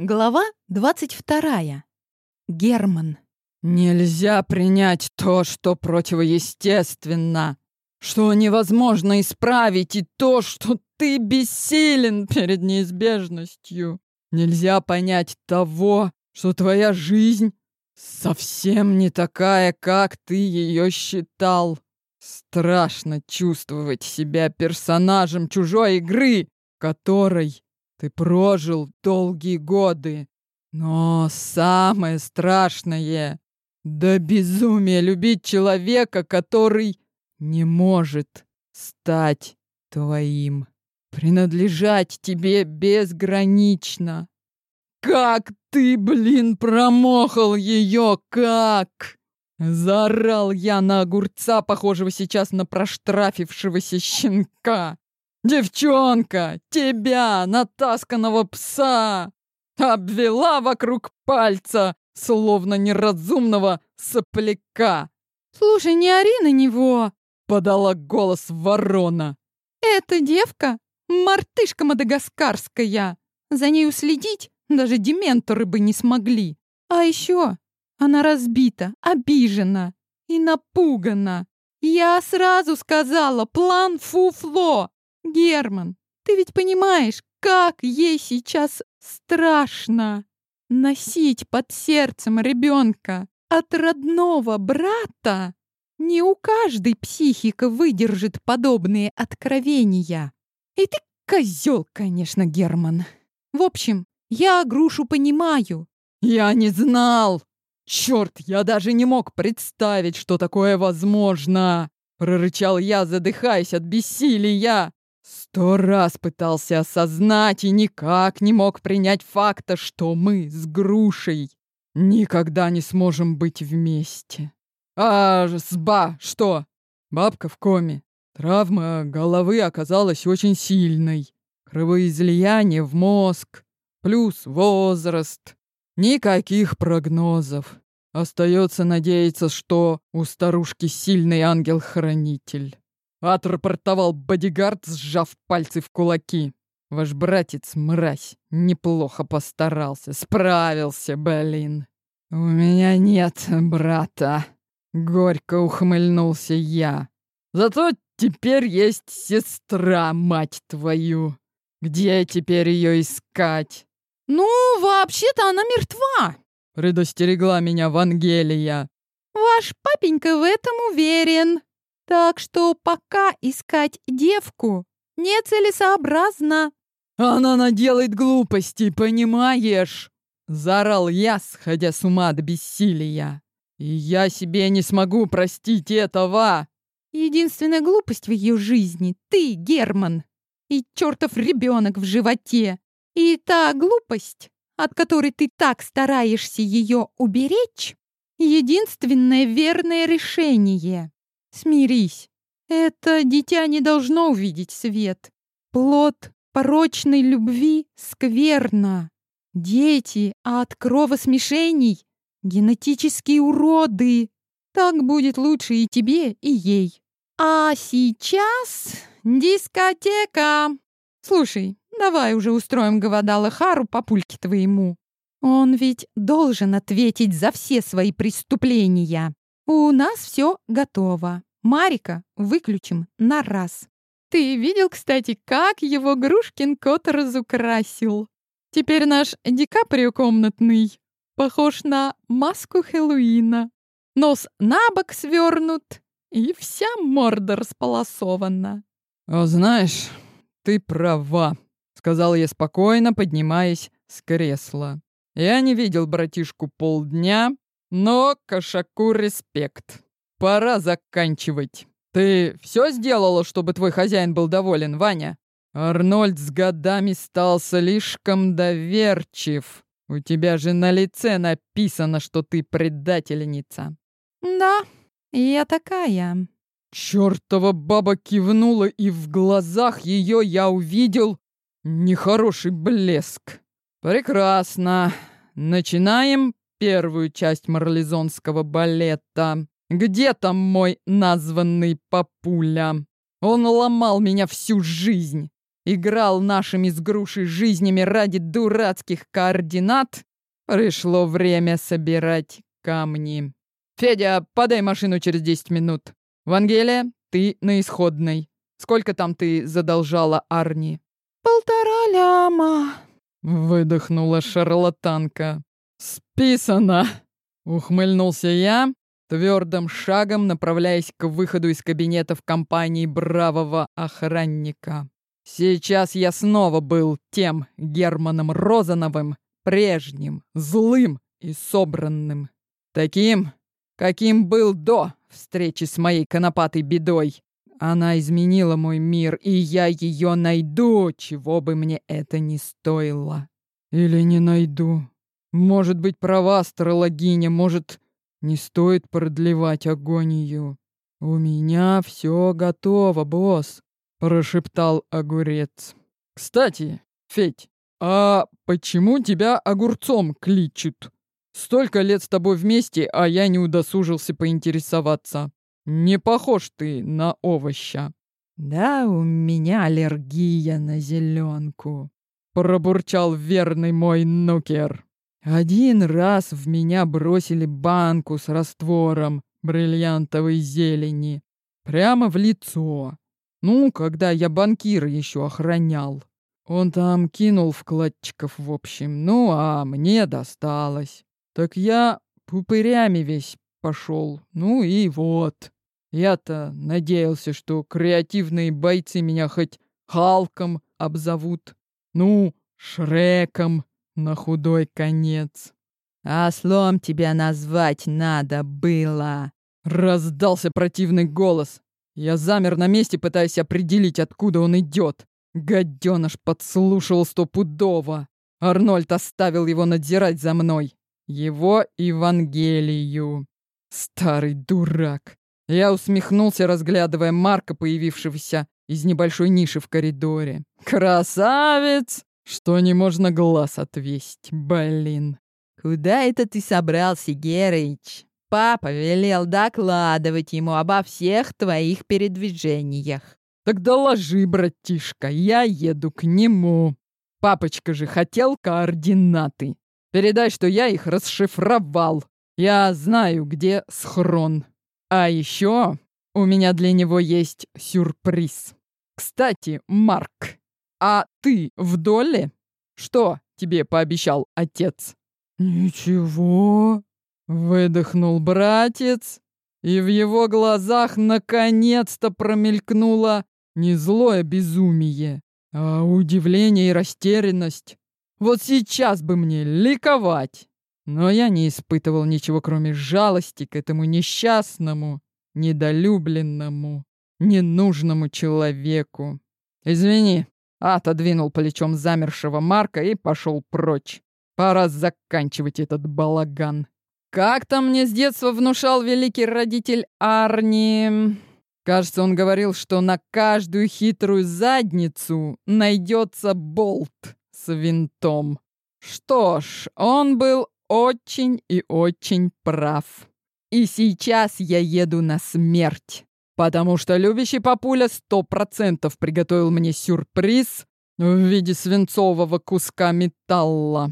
Глава 22. Герман. Нельзя принять то, что противоестественно, что невозможно исправить, и то, что ты бессилен перед неизбежностью. Нельзя понять того, что твоя жизнь совсем не такая, как ты ее считал. Страшно чувствовать себя персонажем чужой игры, которой ты прожил долгие годы, но самое страшное — до безумия любить человека, который не может стать твоим, принадлежать тебе безгранично. Как ты, блин, промохал ее, как? Заорал я на огурца, похожего сейчас на проштрафившегося щенка. Девчонка, тебя, натасканного пса, обвела вокруг пальца, словно неразумного сопляка. «Слушай, не ори на него!» — подала голос ворона. «Эта девка — мартышка мадагаскарская. За ней уследить даже дементоры бы не смогли. А еще она разбита, обижена и напугана. Я сразу сказала, план фуфло. Герман, ты ведь понимаешь, как ей сейчас страшно носить под сердцем ребенка от родного брата. Не у каждой психика выдержит подобные откровения. И ты козел, конечно, Герман. В общем, я грушу понимаю. Я не знал. Черт, я даже не мог представить, что такое возможно. Прорычал я, задыхаясь от бессилия. Сто раз пытался осознать и никак не мог принять факта, что мы с грушей никогда не сможем быть вместе. А с Ба что? Бабка в коме. Травма головы оказалась очень сильной. Кровоизлияние в мозг, плюс возраст. Никаких прогнозов. Остается надеяться, что у старушки сильный ангел-хранитель. Отрапортовал бодигард, сжав пальцы в кулаки. Ваш братец, мразь, неплохо постарался. Справился, блин. У меня нет брата. Горько ухмыльнулся я. Зато теперь есть сестра, мать твою. Где теперь ее искать? Ну, вообще-то она мертва, предостерегла меня Вангелия. Ваш папенька в этом уверен. Так что пока искать девку нецелесообразно. Она наделает глупостей, понимаешь? Заорал я, сходя с ума до бессилия. И я себе не смогу простить этого. Единственная глупость в ее жизни — ты, Герман. И чертов ребенок в животе. И та глупость, от которой ты так стараешься ее уберечь, единственное верное решение. Смирись. Это дитя не должно увидеть свет. Плод порочной любви скверно. Дети от кровосмешений — генетические уроды. Так будет лучше и тебе, и ей. А сейчас дискотека. Слушай, давай уже устроим Гавадала Хару папульке твоему. Он ведь должен ответить за все свои преступления. У нас все готово. Марика выключим на раз. Ты видел, кстати, как его Грушкин кот разукрасил? Теперь наш Ди Каприо комнатный похож на маску Хэллоуина. Нос на бок свернут, и вся морда располосована. «О, знаешь, ты права», — сказал я спокойно, поднимаясь с кресла. «Я не видел братишку полдня, но кошаку респект. Пора заканчивать. Ты все сделала, чтобы твой хозяин был доволен, Ваня? Арнольд с годами стал слишком доверчив. У тебя же на лице написано, что ты предательница. Да, я такая. Чёртова баба кивнула, и в глазах ее я увидел нехороший блеск. Прекрасно. Начинаем первую часть марлезонского балета. Где там мой названный папуля? Он ломал меня всю жизнь. играл нашими с грушей жизнями ради дурацких координат, пришло время собирать камни. Федя, подай машину через 10 минут. Вангелия, ты на исходной. Сколько там ты задолжала Арни? Полтора ляма. Выдохнула шарлатанка. Списано. Ухмыльнулся я, твердым шагом направляясь к выходу из кабинета в компании бравого охранника. Сейчас я снова был тем Германом Розановым, прежним, злым и собранным. Таким, каким был до встречи с моей конопатой бедой. Она изменила мой мир, и я ее найду, чего бы мне это ни стоило. Или не найду. Может быть, права астрологиня, может, не стоит продлевать агонию. У меня все готово, босс, прошептал огурец. Кстати, Федь, а почему тебя огурцом кличут? Столько лет с тобой вместе, а я не удосужился поинтересоваться. Не похож ты на овоща. Да, у меня аллергия на зеленку, пробурчал верный мой нукер. Один раз в меня бросили банку с раствором бриллиантовой зелени. Прямо в лицо. Ну, когда я банкира еще охранял. Он там кинул вкладчиков в общем, ну а мне досталось. Так я пупырями весь пошел. Ну и вот. Я-то надеялся, что креативные бойцы меня хоть Халком обзовут. Ну, Шреком на худой конец. А слом тебя назвать надо было. Раздался противный голос. Я замер на месте, пытаясь определить, откуда он идет. Гаденыш подслушал стопудово. Арнольд оставил его надзирать за мной. Его Евангелию. Старый дурак. Я усмехнулся, разглядывая Марка, появившегося из небольшой ниши в коридоре. «Красавец! Что не можно глаз отвесть, блин!» «Куда это ты собрался, Герыч? Папа велел докладывать ему обо всех твоих передвижениях». «Так доложи, братишка, я еду к нему. Папочка же хотел координаты. Передай, что я их расшифровал. Я знаю, где схрон. А еще у меня для него есть сюрприз. Кстати, Марк, а ты в доле? Что тебе пообещал отец?» «Ничего», — выдохнул братец, и в его глазах наконец-то промелькнуло не злое безумие, а удивление и растерянность. Вот сейчас бы мне ликовать. Но я не испытывал ничего, кроме жалости к этому несчастному, недолюбленному, ненужному человеку. «Извини», — отодвинул плечом замершего Марка и пошел прочь. «Пора заканчивать этот балаган». Как-то мне с детства внушал великий родитель Арни... Кажется, он говорил, что на каждую хитрую задницу найдется болт с винтом. Что ж, он был очень и очень прав. И сейчас я еду на смерть, потому что любящий папуля сто процентов приготовил мне сюрприз в виде свинцового куска металла.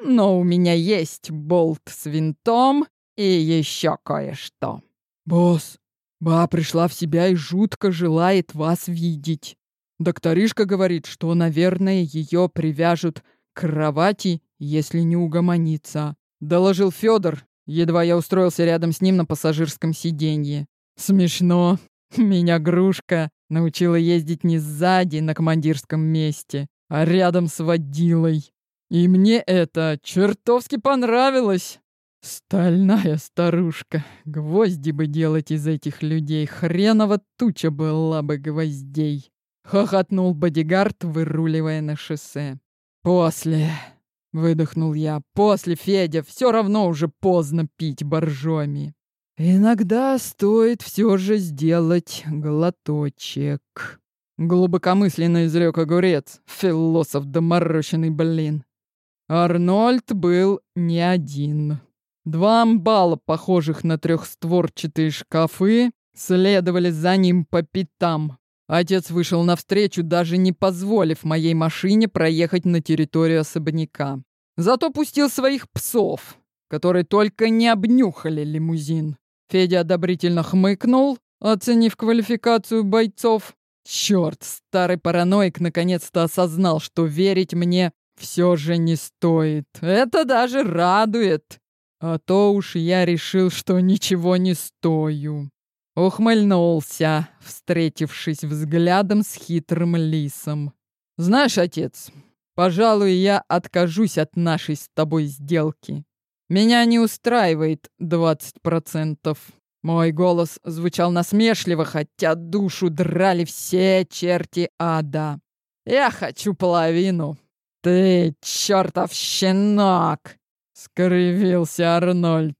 Но у меня есть болт с винтом и еще кое-что. «Босс, Ба пришла в себя и жутко желает вас видеть. Докторишка говорит, что, наверное, ее привяжут к кровати, если не угомонится. Доложил Федор, едва я устроился рядом с ним на пассажирском сиденье. Смешно. Меня Грушка научила ездить не сзади на командирском месте, а рядом с водилой. И мне это чертовски понравилось. Стальная старушка. Гвозди бы делать из этих людей. Хренова туча была бы гвоздей. Хохотнул бодигард, выруливая на шоссе. После. Выдохнул я. После, Федя, все равно уже поздно пить боржоми. Иногда стоит все же сделать глоточек. Глубокомысленно изрек огурец. Философ доморощенный, блин. Арнольд был не один. Два амбала, похожих на трехстворчатые шкафы, следовали за ним по пятам. Отец вышел навстречу, даже не позволив моей машине проехать на территорию особняка. Зато пустил своих псов, которые только не обнюхали лимузин. Федя одобрительно хмыкнул, оценив квалификацию бойцов. Черт, старый параноик наконец-то осознал, что верить мне все же не стоит. Это даже радует. А то уж я решил, что ничего не стою. Ухмыльнулся, встретившись взглядом с хитрым лисом. «Знаешь, отец, пожалуй, я откажусь от нашей с тобой сделки. Меня не устраивает двадцать процентов». Мой голос звучал насмешливо, хотя душу драли все черти ада. «Я хочу половину». «Ты чертов щенок!» — скривился Арнольд.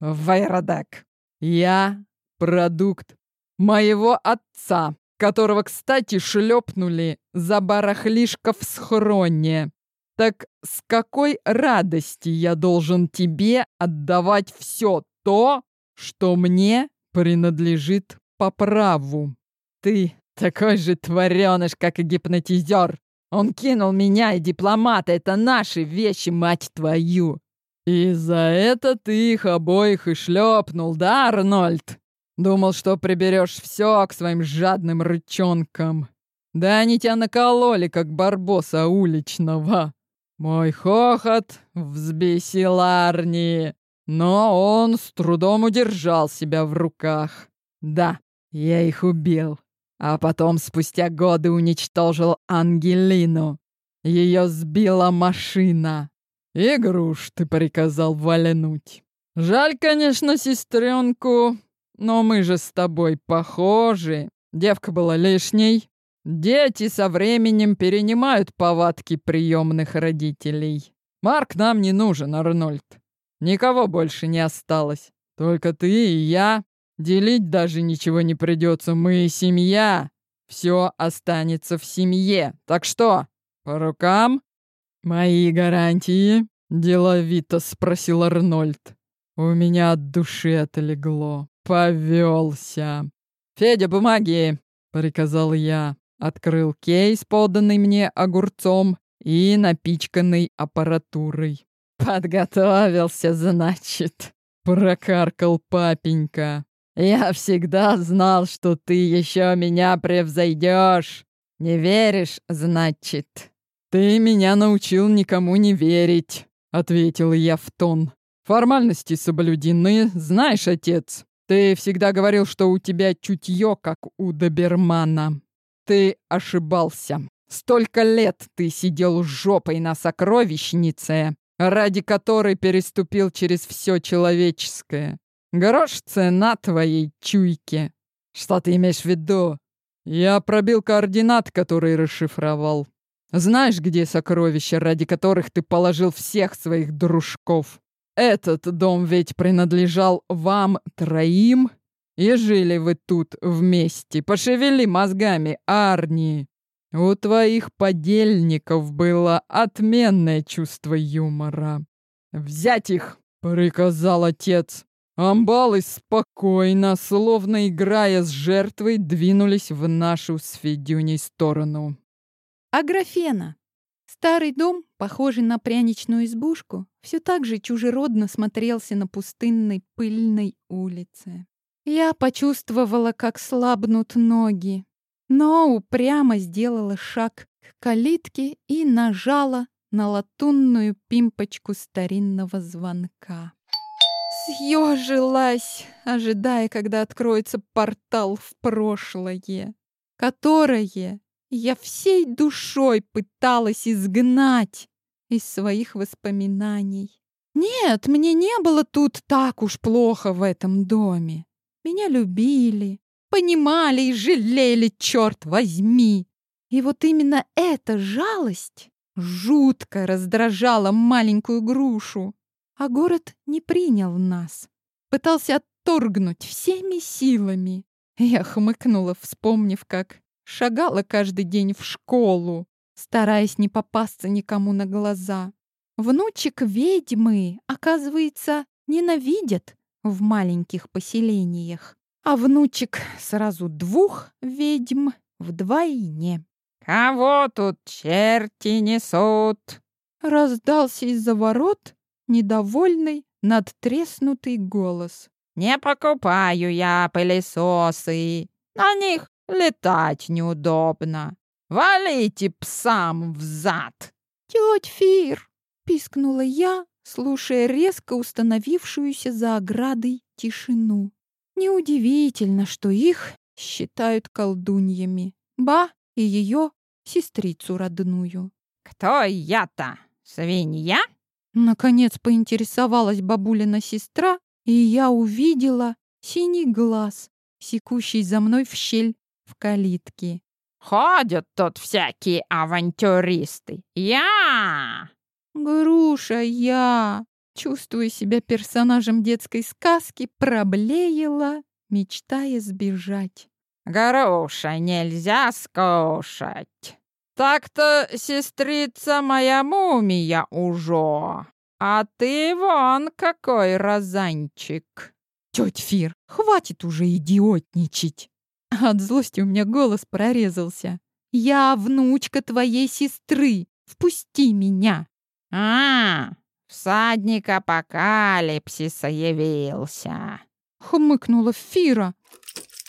«Вайродек, я Продукт моего отца, которого, кстати, шлепнули за барахлишко в схроне. Так с какой радости я должен тебе отдавать все то, что мне принадлежит по праву? Ты такой же твареныш, как и гипнотизер. Он кинул меня и дипломата. Это наши вещи, мать твою. И за это ты их обоих и шлепнул, да, Арнольд? Думал, что приберешь все к своим жадным рычонкам. Да они тебя накололи, как барбоса уличного. Мой хохот взбесил Арни, но он с трудом удержал себя в руках. Да, я их убил, а потом спустя годы уничтожил Ангелину. Ее сбила машина. Игруш ты приказал валенуть. Жаль, конечно, сестренку, но мы же с тобой похожи. Девка была лишней. Дети со временем перенимают повадки приемных родителей. Марк нам не нужен, Арнольд. Никого больше не осталось. Только ты и я. Делить даже ничего не придется. Мы семья. Все останется в семье. Так что, по рукам? Мои гарантии? Деловито спросил Арнольд. У меня от души отлегло повелся. «Федя, бумаги!» — приказал я. Открыл кейс, поданный мне огурцом и напичканный аппаратурой. «Подготовился, значит», — прокаркал папенька. «Я всегда знал, что ты еще меня превзойдешь. Не веришь, значит?» «Ты меня научил никому не верить», — ответил я в тон. «Формальности соблюдены, знаешь, отец. Ты всегда говорил, что у тебя чутье, как у добермана. Ты ошибался. Столько лет ты сидел жопой на сокровищнице, ради которой переступил через все человеческое. Грош цена твоей чуйки. Что ты имеешь в виду? Я пробил координат, который расшифровал. Знаешь, где сокровища, ради которых ты положил всех своих дружков? Этот дом ведь принадлежал вам троим, и жили вы тут вместе. Пошевели мозгами, Арни. У твоих подельников было отменное чувство юмора. «Взять их!» — приказал отец. Амбалы спокойно, словно играя с жертвой, двинулись в нашу с Федюней сторону. «Аграфена!» Старый дом, похожий на пряничную избушку, все так же чужеродно смотрелся на пустынной пыльной улице. Я почувствовала, как слабнут ноги, но упрямо сделала шаг к калитке и нажала на латунную пимпочку старинного звонка. Съежилась, ожидая, когда откроется портал в прошлое, которое я всей душой пыталась изгнать из своих воспоминаний. Нет, мне не было тут так уж плохо в этом доме. Меня любили, понимали и жалели, черт возьми. И вот именно эта жалость жутко раздражала маленькую грушу. А город не принял нас. Пытался отторгнуть всеми силами. Я хмыкнула, вспомнив, как Шагала каждый день в школу, стараясь не попасться никому на глаза. Внучек ведьмы, оказывается, ненавидят в маленьких поселениях. А внучек сразу двух ведьм вдвойне. «Кого тут черти несут?» Раздался из-за ворот недовольный, надтреснутый голос. «Не покупаю я пылесосы. На них летать неудобно. Валите псам в зад!» «Теть Фир!» — пискнула я, слушая резко установившуюся за оградой тишину. Неудивительно, что их считают колдуньями. Ба и ее сестрицу родную. «Кто я-то? Свинья?» Наконец поинтересовалась бабулина сестра, и я увидела синий глаз, секущий за мной в щель в калитке. «Ходят тут всякие авантюристы. Я!» «Груша я!» Чувствуя себя персонажем детской сказки, проблеяла, мечтая сбежать. «Груша нельзя скушать!» Так-то, сестрица моя мумия уже. А ты вон какой розанчик. Тетя Фир, хватит уже идиотничать. От злости у меня голос прорезался. Я внучка твоей сестры. Впусти меня. А, всадник апокалипсиса явился. Хмыкнула Фира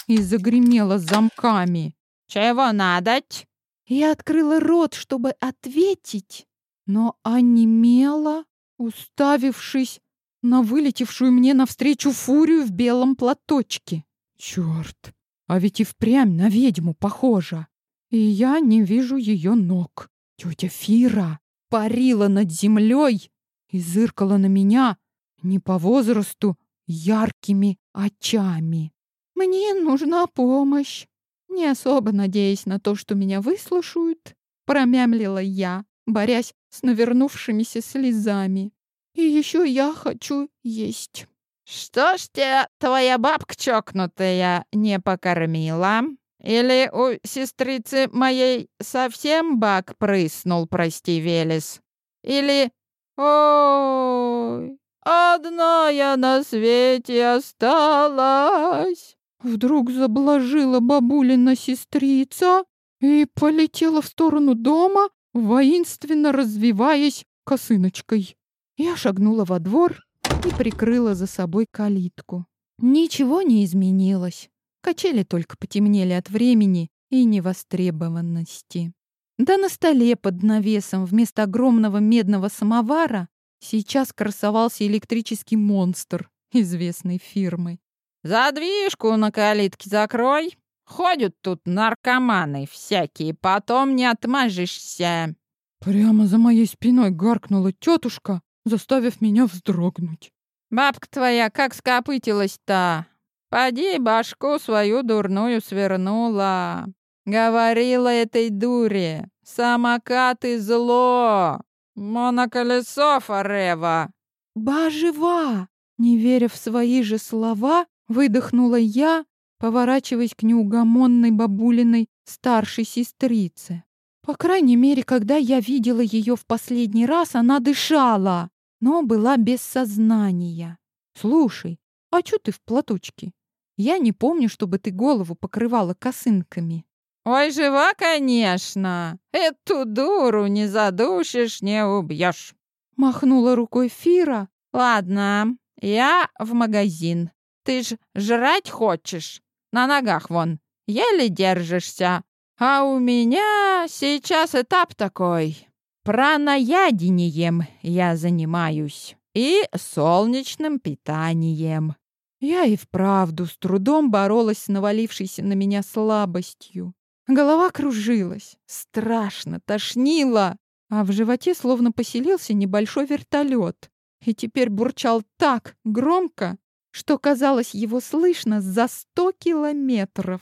и загремела замками. Чего надоть? Я открыла рот, чтобы ответить, но онемела, уставившись на вылетевшую мне навстречу фурию в белом платочке. Черт, а ведь и впрямь на ведьму похожа. И я не вижу ее ног. Тетя Фира парила над землей и зыркала на меня не по возрасту яркими очами. «Мне нужна помощь», не особо надеясь на то, что меня выслушают, промямлила я, борясь с навернувшимися слезами. И еще я хочу есть. Что ж тебя твоя бабка чокнутая не покормила? Или у сестрицы моей совсем бак прыснул, прости, Велес? Или... Ой, одна я на свете осталась. Вдруг заблажила бабулина сестрица и полетела в сторону дома, воинственно развиваясь косыночкой. Я шагнула во двор и прикрыла за собой калитку. Ничего не изменилось. Качели только потемнели от времени и невостребованности. Да на столе под навесом вместо огромного медного самовара сейчас красовался электрический монстр известной фирмы. Задвижку на калитке закрой. Ходят тут наркоманы всякие, потом не отмажешься. Прямо за моей спиной гаркнула тетушка, заставив меня вздрогнуть. Бабка твоя как скопытилась-то? Поди башку свою дурную свернула. Говорила этой дуре, самокаты зло, моноколесо форева. Ба жива! Не веря в свои же слова, Выдохнула я, поворачиваясь к неугомонной бабулиной старшей сестрице. По крайней мере, когда я видела ее в последний раз, она дышала, но была без сознания. «Слушай, а что ты в платочке? Я не помню, чтобы ты голову покрывала косынками». «Ой, жива, конечно! Эту дуру не задушишь, не убьешь!» Махнула рукой Фира. «Ладно, я в магазин. Ты ж жрать хочешь? На ногах вон. Еле держишься. А у меня сейчас этап такой. Пранаядением я занимаюсь. И солнечным питанием. Я и вправду с трудом боролась с навалившейся на меня слабостью. Голова кружилась, страшно, тошнило, а в животе словно поселился небольшой вертолет. И теперь бурчал так громко, что, казалось, его слышно за сто километров.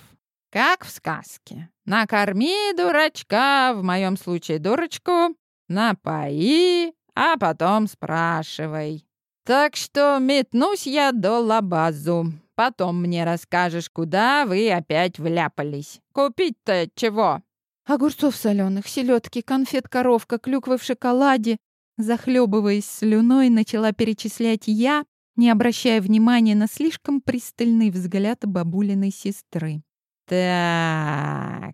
Как в сказке. Накорми дурачка, в моем случае дурочку, напои, а потом спрашивай. Так что метнусь я до лабазу. Потом мне расскажешь, куда вы опять вляпались. Купить-то чего? Огурцов соленых, селедки, конфет, коровка, клюквы в шоколаде. Захлебываясь слюной, начала перечислять я, не обращая внимания на слишком пристальный взгляд бабулиной сестры. «Так,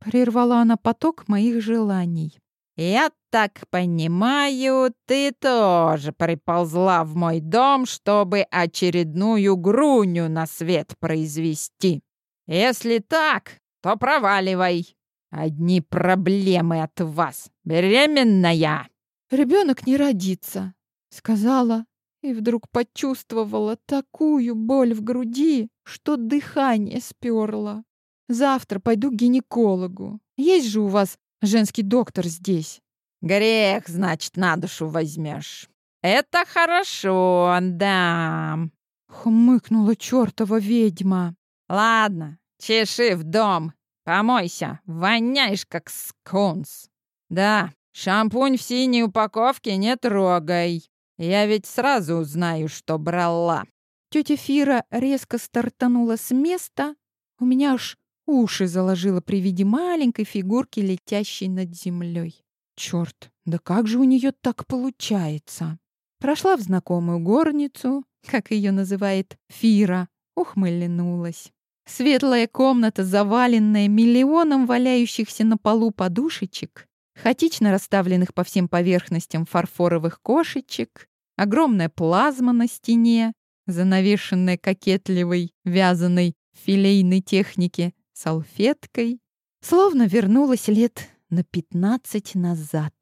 Прервала она поток моих желаний. «Я так понимаю, ты тоже приползла в мой дом, чтобы очередную груню на свет произвести. Если так, то проваливай. Одни проблемы от вас. Беременная!» «Ребенок не родится», — сказала, и вдруг почувствовала такую боль в груди, что дыхание сперло. «Завтра пойду к гинекологу. Есть же у вас женский доктор здесь». «Грех, значит, на душу возьмешь. Это хорошо, да», — хмыкнула чертова ведьма. «Ладно, чеши в дом, помойся, воняешь как скунс. Да, шампунь в синей упаковке не трогай. Я ведь сразу узнаю, что брала». Тетя Фира резко стартанула с места. У меня аж уши заложило при виде маленькой фигурки, летящей над землей. Черт, да как же у нее так получается? Прошла в знакомую горницу, как ее называет Фира, ухмыленулась. Светлая комната, заваленная миллионом валяющихся на полу подушечек, хаотично расставленных по всем поверхностям фарфоровых кошечек, огромная плазма на стене, занавешенная кокетливой, вязаной филейной технике салфеткой, словно вернулась лет на пятнадцать назад.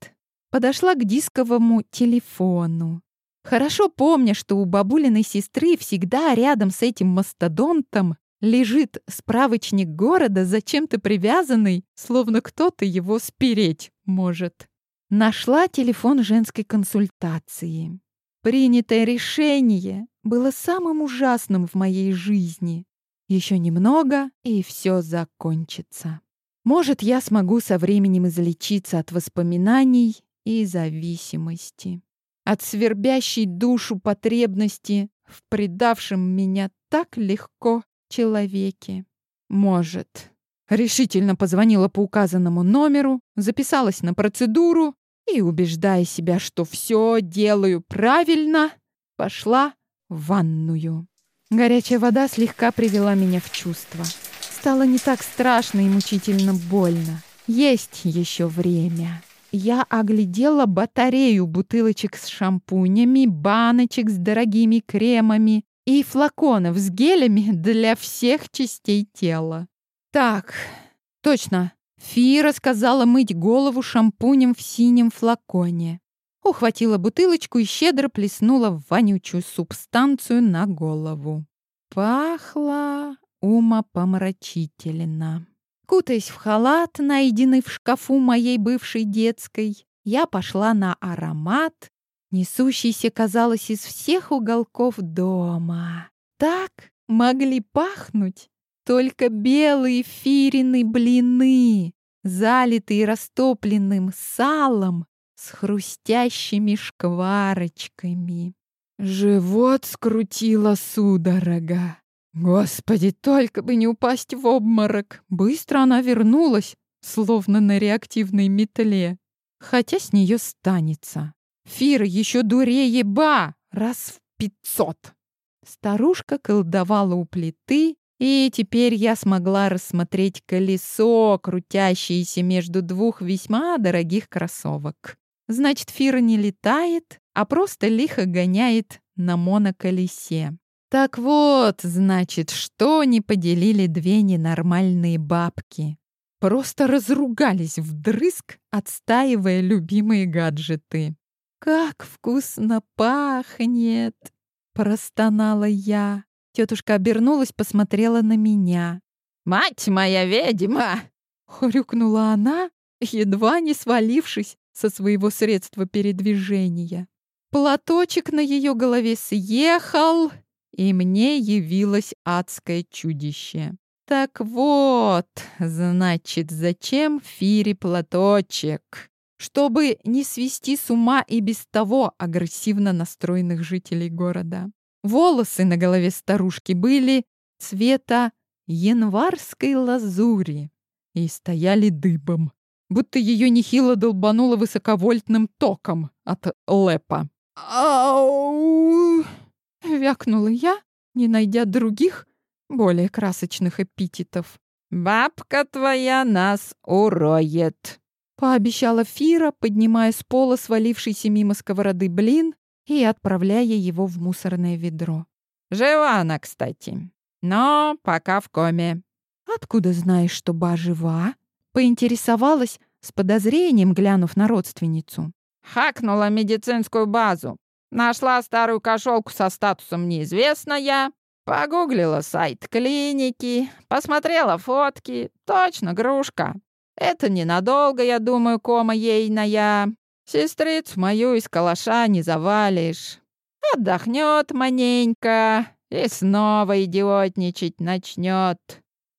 Подошла к дисковому телефону. Хорошо помня, что у бабулиной сестры всегда рядом с этим мастодонтом лежит справочник города, зачем-то привязанный, словно кто-то его спереть может. Нашла телефон женской консультации. Принятое решение было самым ужасным в моей жизни. Еще немного, и все закончится. Может, я смогу со временем излечиться от воспоминаний и зависимости. От свербящей душу потребности в предавшем меня так легко человеке. Может. Решительно позвонила по указанному номеру, записалась на процедуру и, убеждая себя, что все делаю правильно, пошла в ванную. Горячая вода слегка привела меня в чувство. Стало не так страшно и мучительно больно. Есть еще время. Я оглядела батарею бутылочек с шампунями, баночек с дорогими кремами, и флаконов с гелями для всех частей тела. Так, точно. Фира сказала мыть голову шампунем в синем флаконе. Ухватила бутылочку и щедро плеснула в вонючую субстанцию на голову. Пахло умопомрачительно. Кутаясь в халат, найденный в шкафу моей бывшей детской, я пошла на аромат несущийся, казалось, из всех уголков дома. Так могли пахнуть только белые фирины блины, залитые растопленным салом с хрустящими шкварочками. Живот скрутило судорога. Господи, только бы не упасть в обморок. Быстро она вернулась, словно на реактивной метле. Хотя с нее станется. Фира еще дурее ба, раз в пятьсот. Старушка колдовала у плиты, и теперь я смогла рассмотреть колесо, крутящееся между двух весьма дорогих кроссовок. Значит, Фира не летает, а просто лихо гоняет на моноколесе. Так вот, значит, что не поделили две ненормальные бабки. Просто разругались вдрызг, отстаивая любимые гаджеты. «Как вкусно пахнет!» — простонала я. Тетушка обернулась, посмотрела на меня. «Мать моя ведьма!» — хрюкнула она, едва не свалившись со своего средства передвижения. Платочек на ее голове съехал, и мне явилось адское чудище. Так вот, значит, зачем Фире платочек? чтобы не свести с ума и без того агрессивно настроенных жителей города. Волосы на голове старушки были цвета январской лазури и стояли дыбом, будто ее нехило долбануло высоковольтным током от лэпа. «Ау!» — вякнула я, не найдя других, более красочных эпитетов. Бабка твоя нас уроет. Пообещала Фира, поднимая с пола свалившийся мимо сковороды блин и отправляя его в мусорное ведро. Жива она, кстати, но пока в коме. «Откуда знаешь, что ба жива?» Поинтересовалась с подозрением, глянув на родственницу. Хакнула медицинскую базу. Нашла старую кошелку со статусом «неизвестная», погуглила сайт клиники, посмотрела фотки. Точно, грушка. Это ненадолго, я думаю, кома ейная. Сестрицу мою из калаша не завалишь. Отдохнет маненько и снова идиотничать начнет.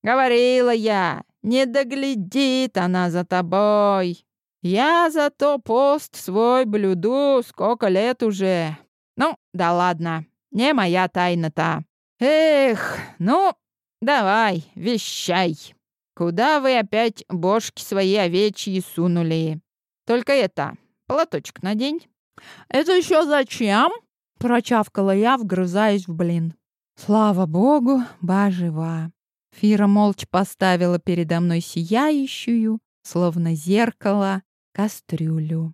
Говорила я, не доглядит она за тобой. Я зато пост свой блюду сколько лет уже. Ну, да ладно, не моя тайна-то. Эх, ну, давай, вещай. Куда вы опять бошки свои овечьи сунули? Только это, платочек надень. Это еще зачем? Прочавкала я, вгрызаясь в блин. Слава богу, ба жива. Фира молча поставила передо мной сияющую, словно зеркало, кастрюлю.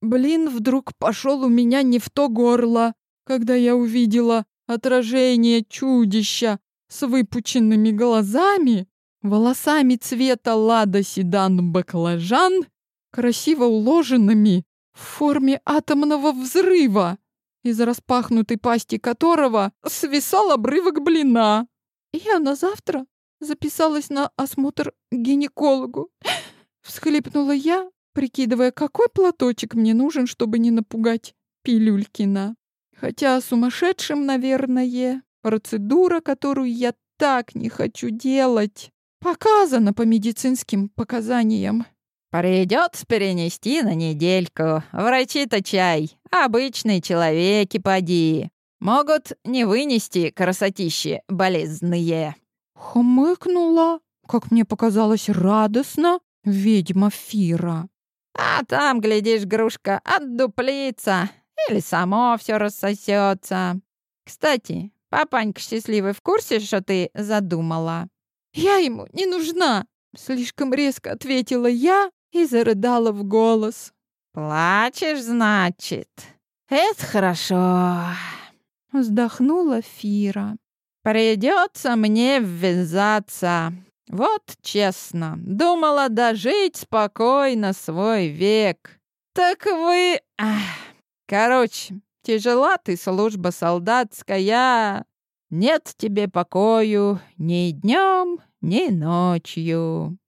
Блин вдруг пошел у меня не в то горло, когда я увидела отражение чудища с выпученными глазами, волосами цвета лада седан баклажан, красиво уложенными в форме атомного взрыва, из распахнутой пасти которого свисал обрывок блина. Я на завтра записалась на осмотр гинекологу. Всхлипнула я, прикидывая, какой платочек мне нужен, чтобы не напугать Пилюлькина. Хотя сумасшедшим, наверное, процедура, которую я так не хочу делать, показана по медицинским показаниям. Придется перенести на недельку. Врачи-то чай. Обычные человеки, поди. Могут не вынести красотищи болезные. Хмыкнула, как мне показалось радостно, ведьма Фира. А там, глядишь, грушка отдуплится или само все рассосется. Кстати, папанька счастливый в курсе, что ты задумала? Я ему не нужна, слишком резко ответила я и зарыдала в голос. Плачешь, значит? Это хорошо. Вздохнула Фира. Придется мне ввязаться. Вот честно, думала дожить спокойно свой век. Так вы... Ах. Короче, тяжела ты служба солдатская. Нет тебе покою ни днем, ни ночью.